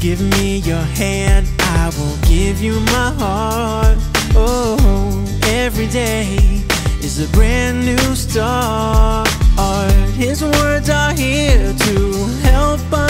Give me your hand, I will give you my heart. Oh, every day is a brand new start. His words are here to help us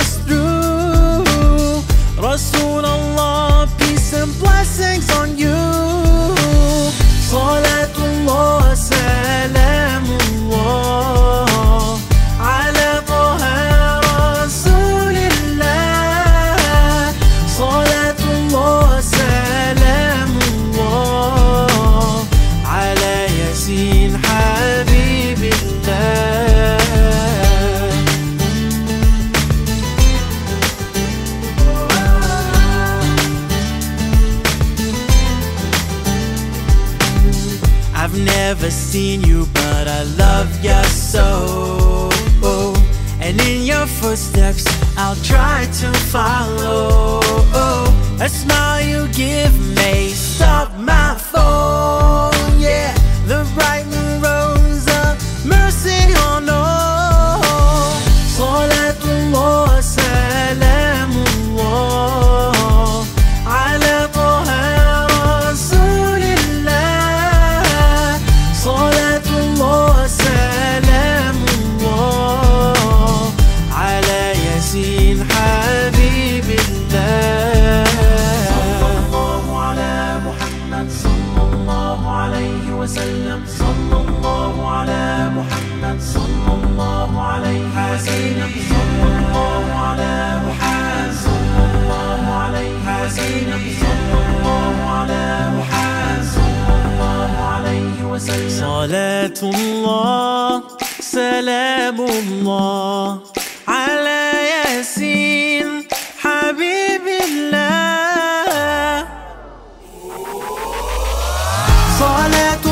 never seen you, but I love you so. And in your footsteps, I'll try to follow. A smile you give may stop my صلاة الله سلام الله على ياسين حبيب الله. صلاة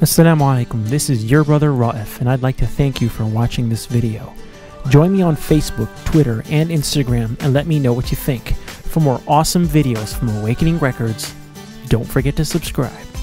Assalamu alaikum, this is your brother Raef, and I'd like to thank you for watching this video. Join me on Facebook, Twitter, and Instagram and let me know what you think. For more awesome videos from Awakening Records, don't forget to subscribe.